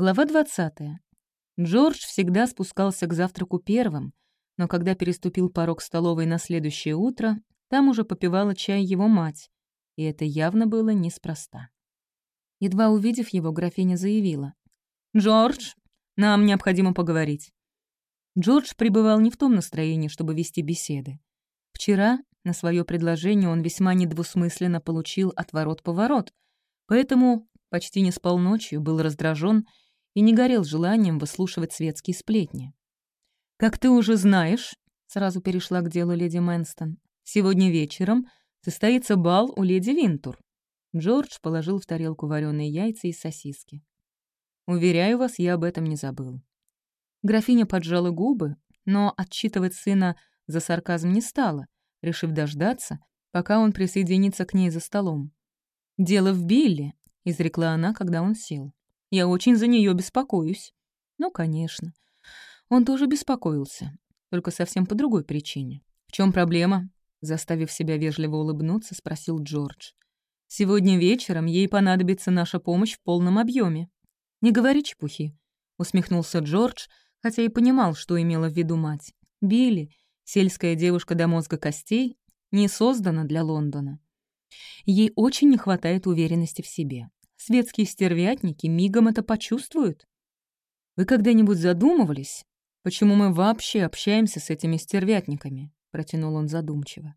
Глава 20. Джордж всегда спускался к завтраку первым, но когда переступил порог столовой на следующее утро, там уже попивала чай его мать, и это явно было неспроста. Едва увидев его, графиня заявила. «Джордж, нам необходимо поговорить». Джордж пребывал не в том настроении, чтобы вести беседы. Вчера на свое предложение он весьма недвусмысленно получил отворот-поворот, поэтому почти не спал ночью, был раздражен и не горел желанием выслушивать светские сплетни. «Как ты уже знаешь», — сразу перешла к делу леди Мэнстон, «сегодня вечером состоится бал у леди Винтур». Джордж положил в тарелку вареные яйца и сосиски. «Уверяю вас, я об этом не забыл». Графиня поджала губы, но отчитывать сына за сарказм не стала, решив дождаться, пока он присоединится к ней за столом. «Дело в Билли», — изрекла она, когда он сел. «Я очень за нее беспокоюсь». «Ну, конечно». Он тоже беспокоился, только совсем по другой причине. «В чем проблема?» — заставив себя вежливо улыбнуться, спросил Джордж. «Сегодня вечером ей понадобится наша помощь в полном объеме. «Не говори чепухи», — усмехнулся Джордж, хотя и понимал, что имела в виду мать. Билли, сельская девушка до мозга костей, не создана для Лондона. Ей очень не хватает уверенности в себе. Светские стервятники мигом это почувствуют. Вы когда-нибудь задумывались, почему мы вообще общаемся с этими стервятниками? Протянул он задумчиво.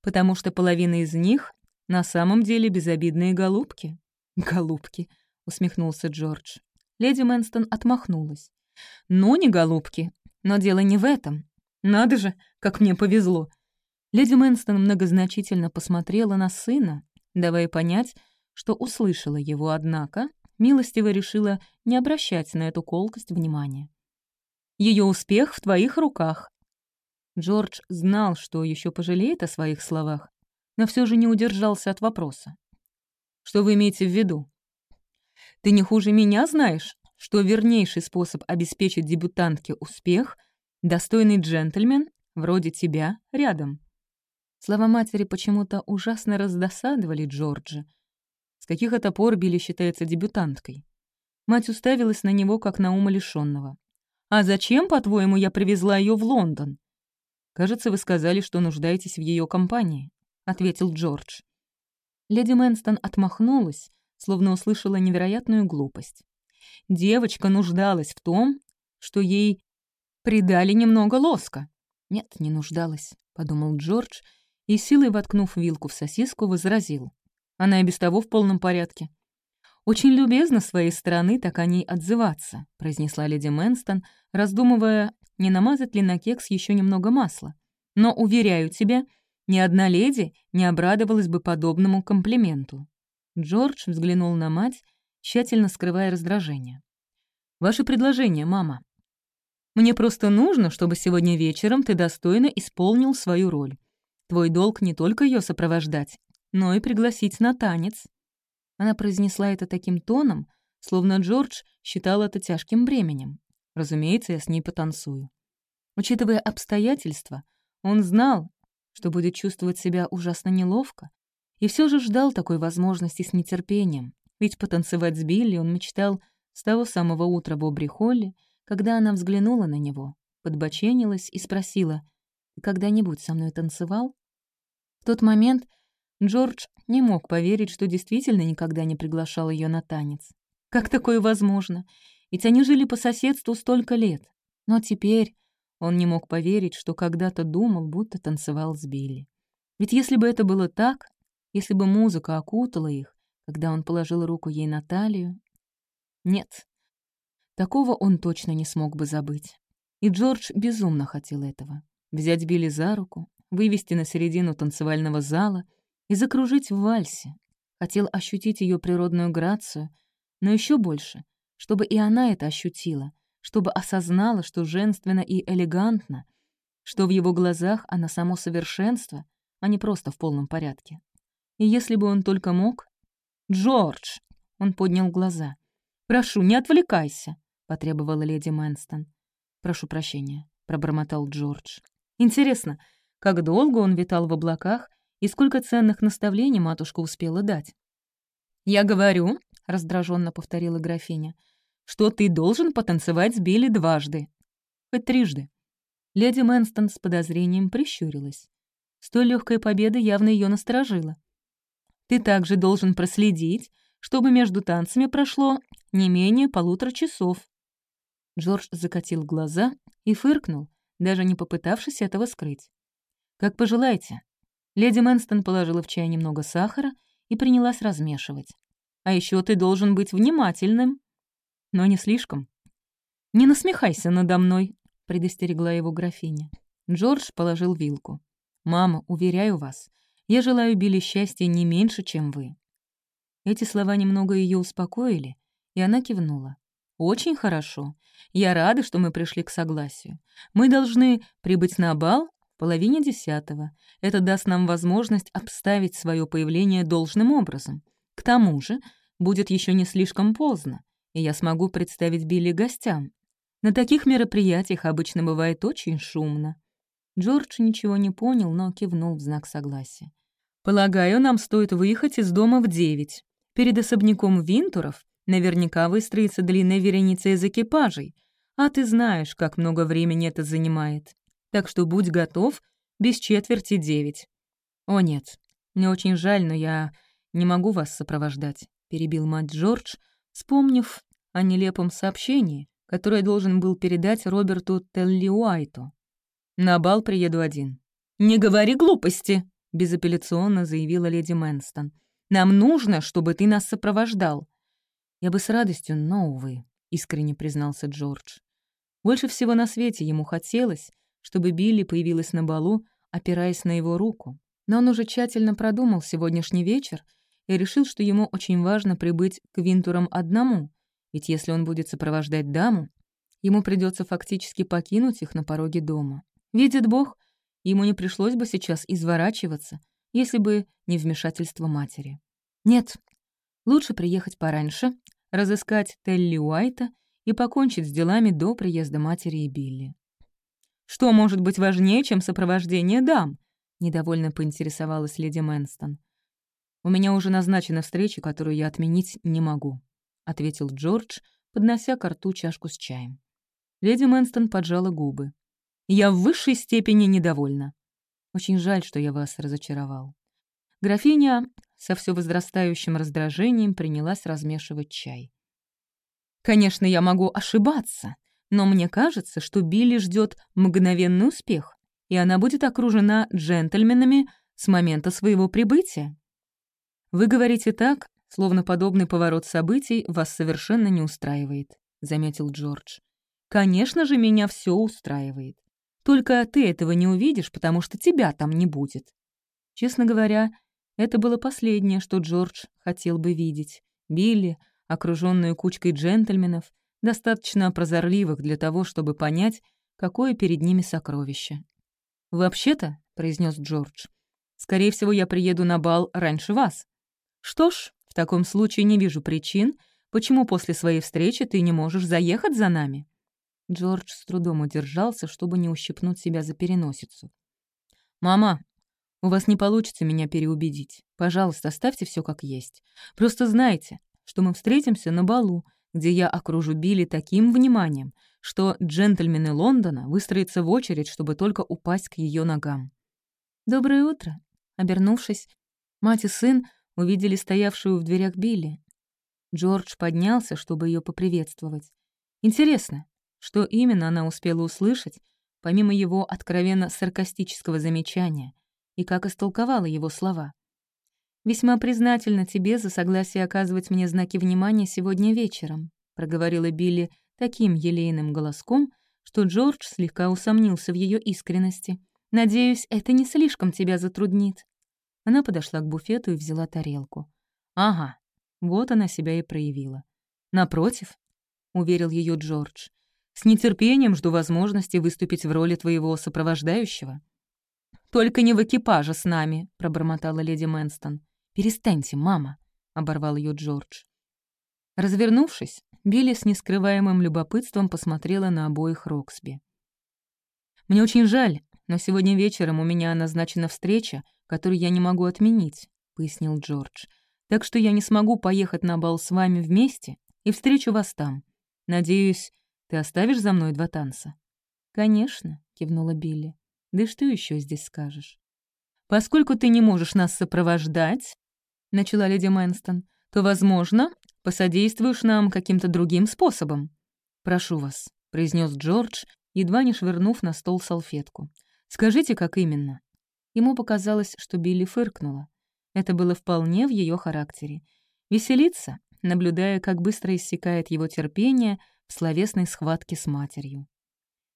Потому что половина из них на самом деле безобидные голубки. Голубки, усмехнулся Джордж. Леди Мэнстон отмахнулась. «Ну, не голубки. Но дело не в этом. Надо же, как мне повезло. Леди Мэнстон многозначительно посмотрела на сына, давая понять, что услышала его, однако милостиво решила не обращать на эту колкость внимания. Ее успех в твоих руках». Джордж знал, что еще пожалеет о своих словах, но все же не удержался от вопроса. «Что вы имеете в виду?» «Ты не хуже меня знаешь, что вернейший способ обеспечить дебютантке успех — достойный джентльмен, вроде тебя, рядом». Слова матери почему-то ужасно раздосадовали Джорджа. Каких это пор Билли считается дебютанткой? Мать уставилась на него, как на ума лишённого. «А зачем, по-твоему, я привезла ее в Лондон?» «Кажется, вы сказали, что нуждаетесь в ее компании», — ответил Джордж. Леди Мэнстон отмахнулась, словно услышала невероятную глупость. Девочка нуждалась в том, что ей придали немного лоска. «Нет, не нуждалась», — подумал Джордж, — и, силой воткнув вилку в сосиску, возразил. Она и без того в полном порядке. «Очень любезно с своей стороны так о ней отзываться», — произнесла леди Мэнстон, раздумывая, не намазать ли на кекс еще немного масла. «Но, уверяю тебя, ни одна леди не обрадовалась бы подобному комплименту». Джордж взглянул на мать, тщательно скрывая раздражение. «Ваше предложение, мама. Мне просто нужно, чтобы сегодня вечером ты достойно исполнил свою роль. Твой долг не только ее сопровождать, но и пригласить на танец». Она произнесла это таким тоном, словно Джордж считал это тяжким бременем. Разумеется, я с ней потанцую. Учитывая обстоятельства, он знал, что будет чувствовать себя ужасно неловко, и все же ждал такой возможности с нетерпением, ведь потанцевать с Билли он мечтал с того самого утра в Обри-Холле, когда она взглянула на него, подбоченилась и спросила, «Ты когда-нибудь со мной танцевал?» В тот момент Джордж не мог поверить, что действительно никогда не приглашал ее на танец. Как такое возможно? Ведь они жили по соседству столько лет. Но теперь он не мог поверить, что когда-то думал, будто танцевал с Билли. Ведь если бы это было так, если бы музыка окутала их, когда он положил руку ей на талию... Нет, такого он точно не смог бы забыть. И Джордж безумно хотел этого. Взять Билли за руку, вывести на середину танцевального зала и закружить в вальсе. Хотел ощутить ее природную грацию, но еще больше, чтобы и она это ощутила, чтобы осознала, что женственно и элегантно, что в его глазах она само совершенство, а не просто в полном порядке. И если бы он только мог... «Джордж!» — он поднял глаза. «Прошу, не отвлекайся!» — потребовала леди Мэнстон. «Прошу прощения», — пробормотал Джордж. «Интересно, как долго он витал в облаках и сколько ценных наставлений матушка успела дать. «Я говорю», — раздраженно повторила графиня, что ты должен потанцевать с Билли дважды. Хоть трижды». Леди Мэнстон с подозрением прищурилась. Столь легкая победа явно ее насторожила. «Ты также должен проследить, чтобы между танцами прошло не менее полутора часов». Джордж закатил глаза и фыркнул, даже не попытавшись этого скрыть. «Как пожелаете». Леди Мэнстон положила в чай немного сахара и принялась размешивать. «А еще ты должен быть внимательным». «Но не слишком». «Не насмехайся надо мной», — предостерегла его графиня. Джордж положил вилку. «Мама, уверяю вас, я желаю Билли счастья не меньше, чем вы». Эти слова немного ее успокоили, и она кивнула. «Очень хорошо. Я рада, что мы пришли к согласию. Мы должны прибыть на бал половине десятого. Это даст нам возможность обставить свое появление должным образом. К тому же будет еще не слишком поздно и я смогу представить Билли гостям. На таких мероприятиях обычно бывает очень шумно. Джордж ничего не понял, но кивнул в знак согласия. «Полагаю, нам стоит выехать из дома в девять. Перед особняком Винтуров наверняка выстроится длинная вереница из экипажей, а ты знаешь, как много времени это занимает. Так что будь готов без четверти девять». «О нет, мне очень жаль, но я не могу вас сопровождать», — перебил мать Джордж, вспомнив о нелепом сообщении, которое должен был передать Роберту Теллиуайту. «На бал приеду один». «Не говори глупости!» — безапелляционно заявила леди Мэнстон. «Нам нужно, чтобы ты нас сопровождал». «Я бы с радостью, но, увы», — искренне признался Джордж. Больше всего на свете ему хотелось, чтобы Билли появилась на балу, опираясь на его руку. Но он уже тщательно продумал сегодняшний вечер и решил, что ему очень важно прибыть к Винтурам одному, ведь если он будет сопровождать даму, ему придется фактически покинуть их на пороге дома. Видит Бог, ему не пришлось бы сейчас изворачиваться, если бы не вмешательство матери. Нет, лучше приехать пораньше, разыскать Телли Уайта и покончить с делами до приезда матери и Билли. «Что может быть важнее, чем сопровождение дам?» — недовольно поинтересовалась леди Мэнстон. «У меня уже назначена встреча, которую я отменить не могу», — ответил Джордж, поднося к рту чашку с чаем. Леди Мэнстон поджала губы. «Я в высшей степени недовольна. Очень жаль, что я вас разочаровал». Графиня со все возрастающим раздражением принялась размешивать чай. «Конечно, я могу ошибаться, но мне кажется, что Билли ждет мгновенный успех, и она будет окружена джентльменами с момента своего прибытия. «Вы говорите так, словно подобный поворот событий вас совершенно не устраивает», — заметил Джордж. «Конечно же, меня все устраивает. Только ты этого не увидишь, потому что тебя там не будет». Честно говоря, это было последнее, что Джордж хотел бы видеть. Билли, окруженную кучкой джентльменов, достаточно прозорливых для того, чтобы понять, какое перед ними сокровище. «Вообще-то», — произнес Джордж, — «скорее всего, я приеду на бал раньше вас. Что ж, в таком случае не вижу причин, почему после своей встречи ты не можешь заехать за нами». Джордж с трудом удержался, чтобы не ущипнуть себя за переносицу. «Мама, у вас не получится меня переубедить. Пожалуйста, оставьте все как есть. Просто знайте, что мы встретимся на балу, где я окружу Билли таким вниманием, что джентльмены Лондона выстроятся в очередь, чтобы только упасть к ее ногам. «Доброе утро!» Обернувшись, мать и сын увидели стоявшую в дверях Билли. Джордж поднялся, чтобы ее поприветствовать. Интересно, что именно она успела услышать, помимо его откровенно саркастического замечания, и как истолковала его слова. «Весьма признательна тебе за согласие оказывать мне знаки внимания сегодня вечером», проговорила Билли таким елейным голоском, что Джордж слегка усомнился в ее искренности. «Надеюсь, это не слишком тебя затруднит». Она подошла к буфету и взяла тарелку. «Ага, вот она себя и проявила. Напротив», — уверил ее Джордж, «с нетерпением жду возможности выступить в роли твоего сопровождающего». «Только не в экипаже с нами», — пробормотала леди Мэнстон. «Перестаньте, мама», — оборвал ее Джордж. Развернувшись, Билли с нескрываемым любопытством посмотрела на обоих Роксби. «Мне очень жаль, но сегодня вечером у меня назначена встреча, который я не могу отменить», — пояснил Джордж. «Так что я не смогу поехать на бал с вами вместе и встречу вас там. Надеюсь, ты оставишь за мной два танца?» «Конечно», — кивнула Билли. «Да что еще здесь скажешь?» «Поскольку ты не можешь нас сопровождать», — начала леди Мэнстон, «то, возможно, посодействуешь нам каким-то другим способом». «Прошу вас», — произнес Джордж, едва не швырнув на стол салфетку. «Скажите, как именно?» Ему показалось, что Билли фыркнула. Это было вполне в ее характере. Веселиться, наблюдая, как быстро иссякает его терпение в словесной схватке с матерью.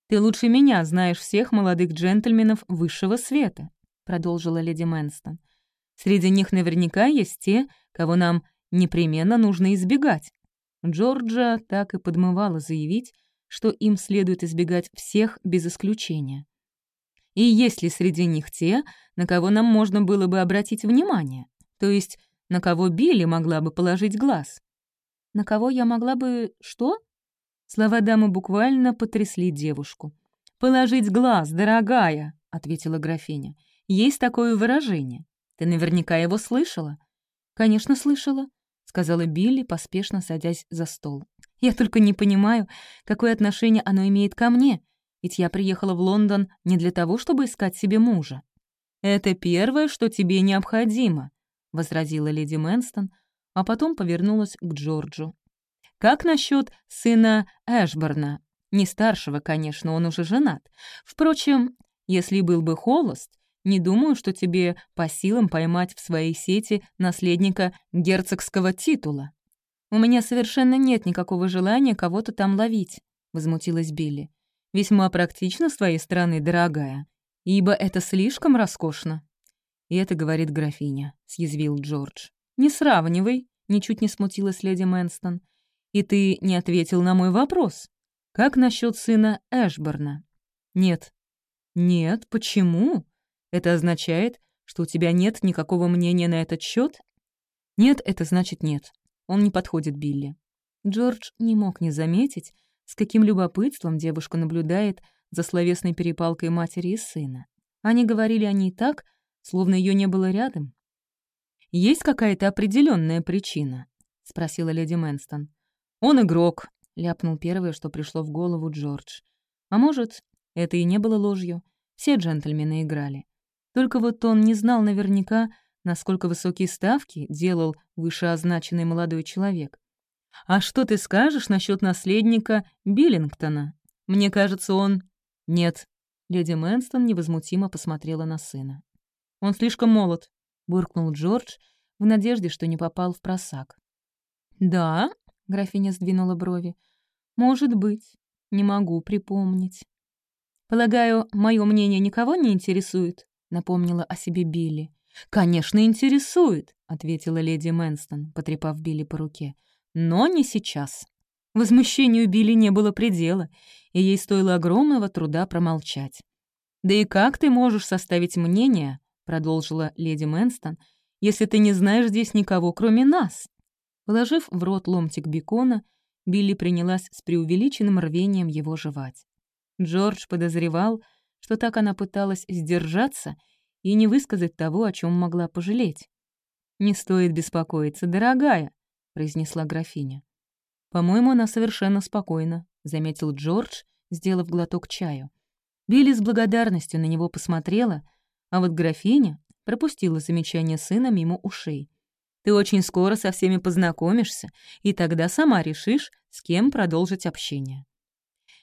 «Ты лучше меня знаешь всех молодых джентльменов высшего света», — продолжила леди Мэнстон. «Среди них наверняка есть те, кого нам непременно нужно избегать». Джорджа так и подмывала заявить, что им следует избегать всех без исключения. И есть ли среди них те, на кого нам можно было бы обратить внимание? То есть, на кого Билли могла бы положить глаз? На кого я могла бы... что? Слова дамы буквально потрясли девушку. «Положить глаз, дорогая», — ответила графиня. «Есть такое выражение. Ты наверняка его слышала?» «Конечно, слышала», — сказала Билли, поспешно садясь за стол. «Я только не понимаю, какое отношение оно имеет ко мне, ведь я приехала в Лондон не для того, чтобы искать себе мужа». «Это первое, что тебе необходимо», — возразила леди Мэнстон, а потом повернулась к Джорджу. «Как насчет сына Эшборна? Не старшего, конечно, он уже женат. Впрочем, если был бы холост, не думаю, что тебе по силам поймать в своей сети наследника герцогского титула. У меня совершенно нет никакого желания кого-то там ловить», — возмутилась Билли. Весьма практично с твоей стороны, дорогая, ибо это слишком роскошно». «И это говорит графиня», — съязвил Джордж. «Не сравнивай», — ничуть не смутилась леди Мэнстон. «И ты не ответил на мой вопрос. Как насчет сына Эшборна?» «Нет». «Нет, почему? Это означает, что у тебя нет никакого мнения на этот счет? «Нет, это значит нет. Он не подходит Билли». Джордж не мог не заметить, с каким любопытством девушка наблюдает за словесной перепалкой матери и сына. Они говорили о ней так, словно ее не было рядом. «Есть какая-то определенная причина?» — спросила леди Мэнстон. «Он игрок», — ляпнул первое, что пришло в голову Джордж. «А может, это и не было ложью. Все джентльмены играли. Только вот он не знал наверняка, насколько высокие ставки делал вышеозначенный молодой человек. «А что ты скажешь насчет наследника Биллингтона? Мне кажется, он...» «Нет». Леди Мэнстон невозмутимо посмотрела на сына. «Он слишком молод», — буркнул Джордж в надежде, что не попал в просак. «Да?» — графиня сдвинула брови. «Может быть. Не могу припомнить». «Полагаю, мое мнение никого не интересует?» — напомнила о себе Билли. «Конечно, интересует», — ответила леди Мэнстон, потрепав Билли по руке. Но не сейчас. Возмущению Билли не было предела, и ей стоило огромного труда промолчать. «Да и как ты можешь составить мнение?» — продолжила леди Мэнстон, «если ты не знаешь здесь никого, кроме нас?» Положив в рот ломтик бекона, Билли принялась с преувеличенным рвением его жевать. Джордж подозревал, что так она пыталась сдержаться и не высказать того, о чем могла пожалеть. «Не стоит беспокоиться, дорогая», произнесла графиня. «По-моему, она совершенно спокойна», — заметил Джордж, сделав глоток чаю. Билли с благодарностью на него посмотрела, а вот графиня пропустила замечание сына мимо ушей. «Ты очень скоро со всеми познакомишься, и тогда сама решишь, с кем продолжить общение».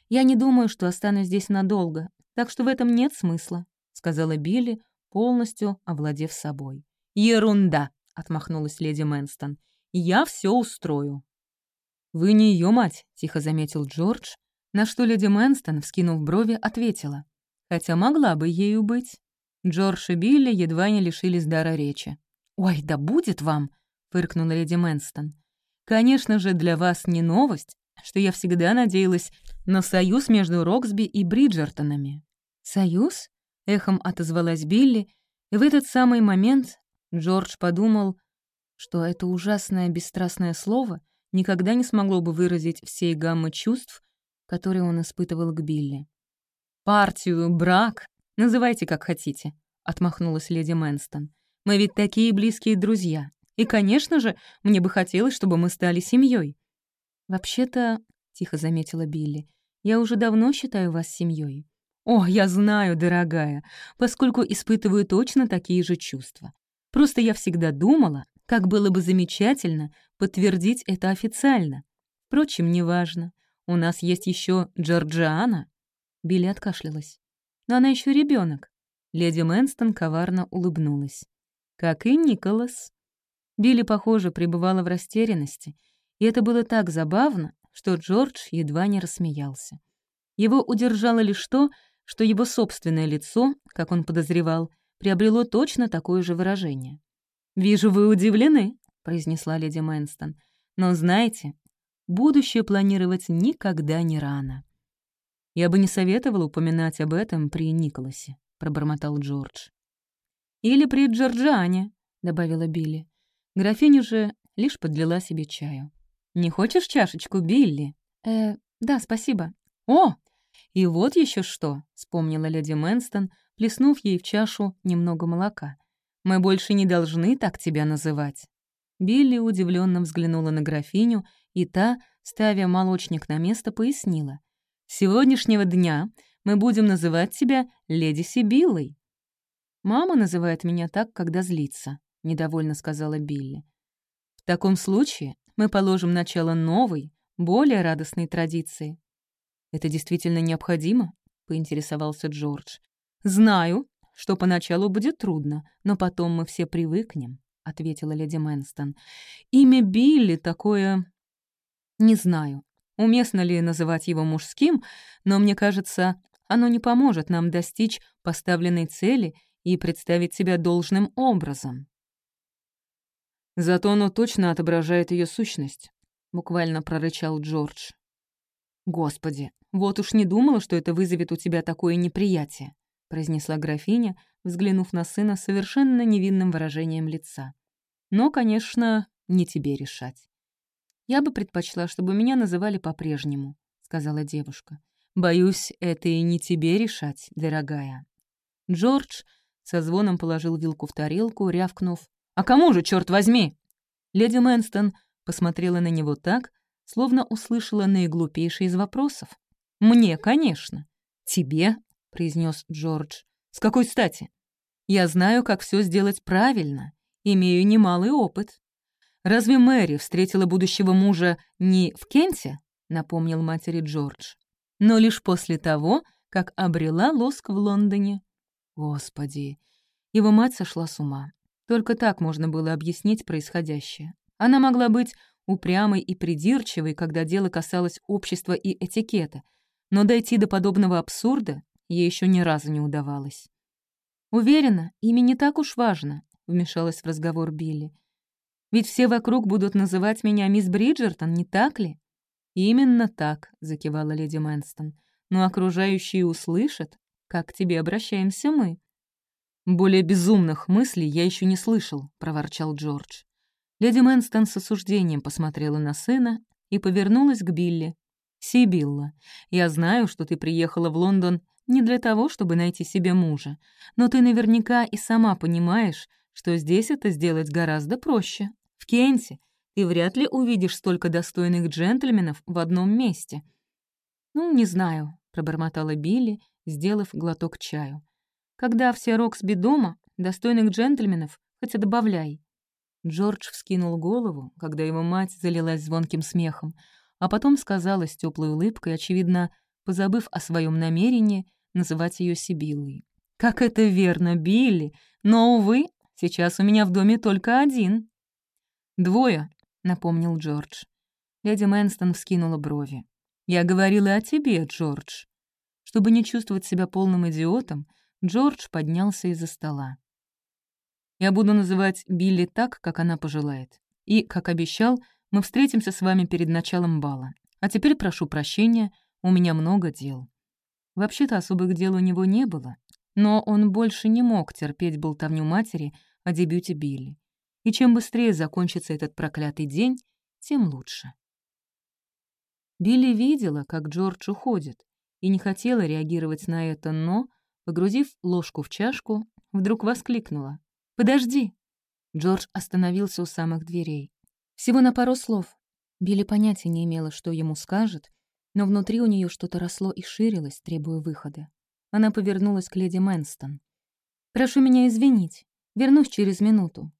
«Я не думаю, что останусь здесь надолго, так что в этом нет смысла», — сказала Билли, полностью овладев собой. «Ерунда!» — отмахнулась леди Мэнстон. Я все устрою». «Вы не ее мать», — тихо заметил Джордж, на что леди Мэнстон, вскинув брови, ответила. «Хотя могла бы ею быть». Джордж и Билли едва не лишились дара речи. «Ой, да будет вам!» — фыркнула леди Мэнстон. «Конечно же, для вас не новость, что я всегда надеялась на союз между Роксби и Бриджертонами». «Союз?» — эхом отозвалась Билли, и в этот самый момент Джордж подумал, что это ужасное бесстрастное слово никогда не смогло бы выразить всей гаммы чувств, которые он испытывал к Билли. «Партию, брак, называйте как хотите», — отмахнулась леди Мэнстон. «Мы ведь такие близкие друзья. И, конечно же, мне бы хотелось, чтобы мы стали семьей. «Вообще-то», — тихо заметила Билли. «Я уже давно считаю вас семьей. «О, я знаю, дорогая, поскольку испытываю точно такие же чувства. Просто я всегда думала, как было бы замечательно подтвердить это официально. Впрочем, неважно. У нас есть еще Джорджиана». Билли откашлялась. «Но она еще ребенок. Леди Мэнстон коварно улыбнулась. «Как и Николас». Билли, похоже, пребывала в растерянности, и это было так забавно, что Джордж едва не рассмеялся. Его удержало лишь то, что его собственное лицо, как он подозревал, приобрело точно такое же выражение. «Вижу, вы удивлены», — произнесла леди Мэнстон. «Но знаете, будущее планировать никогда не рано». «Я бы не советовал упоминать об этом при Николасе», — пробормотал Джордж. «Или при Джорджиане», — добавила Билли. Графиня же лишь подлила себе чаю. «Не хочешь чашечку, Билли?» «Э, да, спасибо». «О, и вот еще что», — вспомнила леди Мэнстон, плеснув ей в чашу немного молока. «Мы больше не должны так тебя называть». Билли удивленно взглянула на графиню, и та, ставя молочник на место, пояснила. «С сегодняшнего дня мы будем называть тебя леди Сибиллой». «Мама называет меня так, когда злится», — недовольно сказала Билли. «В таком случае мы положим начало новой, более радостной традиции. «Это действительно необходимо?» — поинтересовался Джордж. «Знаю, что поначалу будет трудно, но потом мы все привыкнем», — ответила леди Мэнстон. «Имя Билли такое... Не знаю, уместно ли называть его мужским, но мне кажется, оно не поможет нам достичь поставленной цели и представить себя должным образом». «Зато оно точно отображает ее сущность», — буквально прорычал Джордж. «Господи, вот уж не думала, что это вызовет у тебя такое неприятие», произнесла графиня, взглянув на сына совершенно невинным выражением лица. «Но, конечно, не тебе решать». «Я бы предпочла, чтобы меня называли по-прежнему», — сказала девушка. «Боюсь, это и не тебе решать, дорогая». Джордж со звоном положил вилку в тарелку, рявкнув. «А кому же, черт возьми?» Леди Мэнстон посмотрела на него так, словно услышала наиглупейший из вопросов. «Мне, конечно». «Тебе?» — произнес Джордж. «С какой стати?» «Я знаю, как все сделать правильно. Имею немалый опыт». «Разве Мэри встретила будущего мужа не в Кенте?» — напомнил матери Джордж. «Но лишь после того, как обрела лоск в Лондоне». Господи, его мать сошла с ума. Только так можно было объяснить происходящее. Она могла быть упрямой и придирчивой, когда дело касалось общества и этикета, но дойти до подобного абсурда ей еще ни разу не удавалось. «Уверена, имя не так уж важно», — вмешалась в разговор Билли. «Ведь все вокруг будут называть меня мисс Бриджертон, не так ли?» «Именно так», — закивала леди Мэнстон. «Но окружающие услышат, как к тебе обращаемся мы». «Более безумных мыслей я еще не слышал», — проворчал Джордж. Леди Мэнстон с осуждением посмотрела на сына и повернулась к Билли. «Сибилла, я знаю, что ты приехала в Лондон не для того, чтобы найти себе мужа, но ты наверняка и сама понимаешь, что здесь это сделать гораздо проще. В Кенте ты вряд ли увидишь столько достойных джентльменов в одном месте». «Ну, не знаю», — пробормотала Билли, сделав глоток чаю. «Когда все Роксби дома, достойных джентльменов хоть и добавляй. Джордж вскинул голову, когда его мать залилась звонким смехом, а потом сказала с теплой улыбкой, очевидно, позабыв о своем намерении называть ее Сибиллой. «Как это верно, Билли! Но, увы, сейчас у меня в доме только один». «Двое», — напомнил Джордж. Леди Мэнстон вскинула брови. «Я говорила о тебе, Джордж». Чтобы не чувствовать себя полным идиотом, Джордж поднялся из-за стола. Я буду называть Билли так, как она пожелает. И, как обещал, мы встретимся с вами перед началом бала. А теперь прошу прощения, у меня много дел». Вообще-то особых дел у него не было, но он больше не мог терпеть болтовню матери о дебюте Билли. И чем быстрее закончится этот проклятый день, тем лучше. Билли видела, как Джордж уходит, и не хотела реагировать на это, но, погрузив ложку в чашку, вдруг воскликнула. «Подожди!» Джордж остановился у самых дверей. Всего на пару слов. Билли понятия не имела, что ему скажет, Но внутри у нее что-то росло и ширилось, требуя выхода. Она повернулась к леди Мэнстон. «Прошу меня извинить. Вернусь через минуту».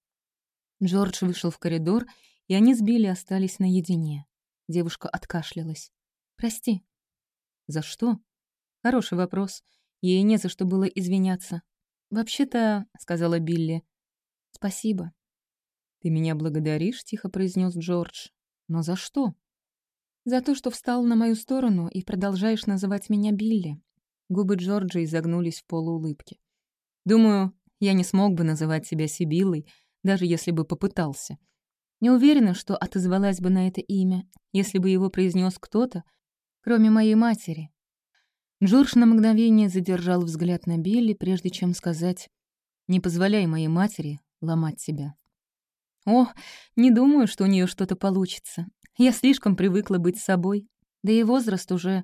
Джордж вышел в коридор, и они с Билли остались наедине. Девушка откашлялась. «Прости». «За что?» «Хороший вопрос. Ей не за что было извиняться». «Вообще-то», — сказала Билли, — «спасибо». «Ты меня благодаришь?» — тихо произнес Джордж. «Но за что?» «За то, что встал на мою сторону и продолжаешь называть меня Билли». Губы Джорджа изогнулись в полуулыбке. «Думаю, я не смог бы называть себя Сибиллой, даже если бы попытался. Не уверена, что отозвалась бы на это имя, если бы его произнес кто-то, кроме моей матери. Джордж на мгновение задержал взгляд на Билли, прежде чем сказать «Не позволяй моей матери ломать себя». «О, не думаю, что у нее что-то получится. Я слишком привыкла быть собой. Да и возраст уже...»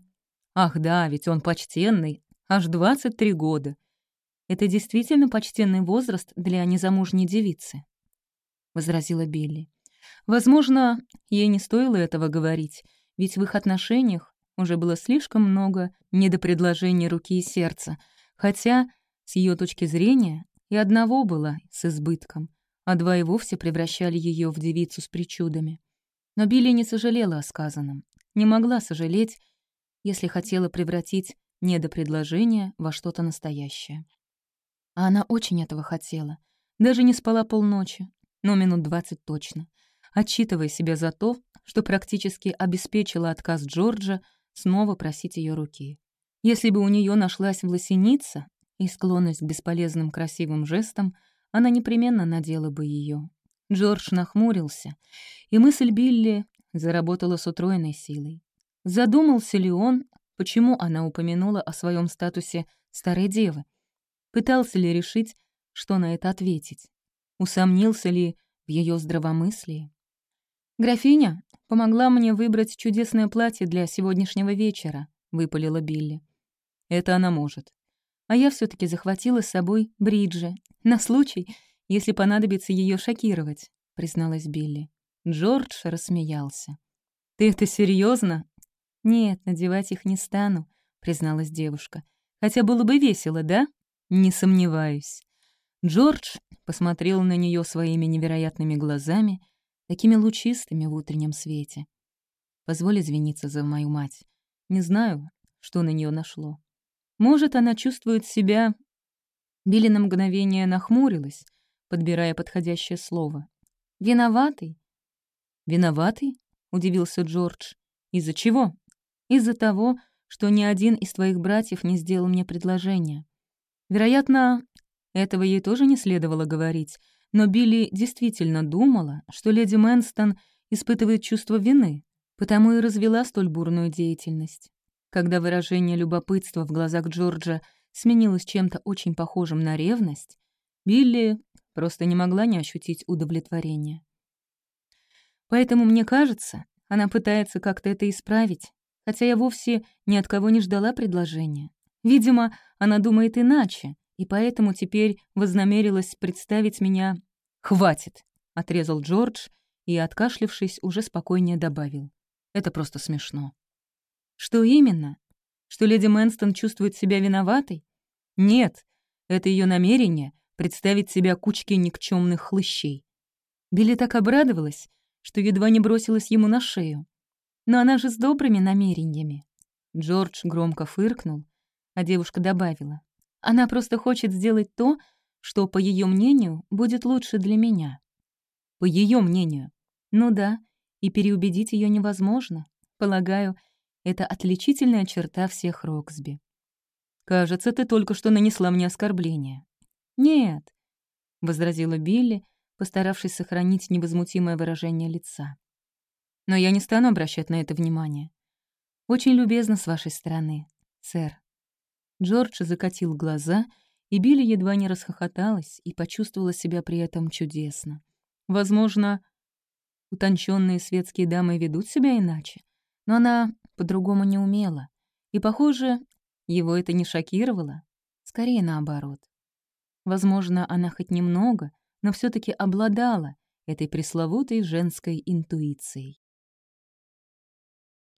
«Ах да, ведь он почтенный, аж 23 года. Это действительно почтенный возраст для незамужней девицы», — возразила Билли. Возможно, ей не стоило этого говорить, ведь в их отношениях уже было слишком много недопредложений руки и сердца, хотя, с ее точки зрения, и одного было с избытком, а два и вовсе превращали ее в девицу с причудами. Но Билли не сожалела о сказанном, не могла сожалеть, если хотела превратить недопредложение во что-то настоящее. А она очень этого хотела. Даже не спала полночи, но минут двадцать точно — отчитывая себя за то, что практически обеспечила отказ Джорджа снова просить ее руки. Если бы у нее нашлась власеница и склонность к бесполезным красивым жестам, она непременно надела бы ее. Джордж нахмурился, и мысль Билли заработала с утроенной силой. Задумался ли он, почему она упомянула о своем статусе старой девы? Пытался ли решить, что на это ответить? Усомнился ли в ее здравомыслии? «Графиня помогла мне выбрать чудесное платье для сегодняшнего вечера», — выпалила Билли. «Это она может. А я все таки захватила с собой Бриджи, на случай, если понадобится ее шокировать», — призналась Билли. Джордж рассмеялся. «Ты это серьезно? «Нет, надевать их не стану», — призналась девушка. «Хотя было бы весело, да?» «Не сомневаюсь». Джордж посмотрел на нее своими невероятными глазами — такими лучистыми в утреннем свете. Позволь извиниться за мою мать. Не знаю, что на нее нашло. Может, она чувствует себя... Билли на мгновение нахмурилась, подбирая подходящее слово. «Виноватый?» «Виноватый?» — удивился Джордж. «Из-за чего?» «Из-за того, что ни один из твоих братьев не сделал мне предложение. Вероятно, этого ей тоже не следовало говорить, но Билли действительно думала, что леди Мэнстон испытывает чувство вины, потому и развела столь бурную деятельность. Когда выражение любопытства в глазах Джорджа сменилось чем-то очень похожим на ревность, Билли просто не могла не ощутить удовлетворения. Поэтому, мне кажется, она пытается как-то это исправить, хотя я вовсе ни от кого не ждала предложения. Видимо, она думает иначе, и поэтому теперь вознамерилась представить меня... «Хватит!» — отрезал Джордж и, откашлившись, уже спокойнее добавил. «Это просто смешно». «Что именно? Что леди Мэнстон чувствует себя виноватой? Нет, это ее намерение представить себя кучкой никчемных хлыщей. Билли так обрадовалась, что едва не бросилась ему на шею. Но она же с добрыми намерениями. Джордж громко фыркнул, а девушка добавила. Она просто хочет сделать то, что, по ее мнению, будет лучше для меня. По ее мнению. Ну да, и переубедить ее невозможно. Полагаю, это отличительная черта всех Роксби. «Кажется, ты только что нанесла мне оскорбление». «Нет», — возразила Билли, постаравшись сохранить невозмутимое выражение лица. «Но я не стану обращать на это внимание. Очень любезно с вашей стороны, сэр». Джордж закатил глаза, и Билли едва не расхохоталась и почувствовала себя при этом чудесно. Возможно, утонченные светские дамы ведут себя иначе, но она по-другому не умела. И, похоже, его это не шокировало, скорее наоборот. Возможно, она хоть немного, но все таки обладала этой пресловутой женской интуицией.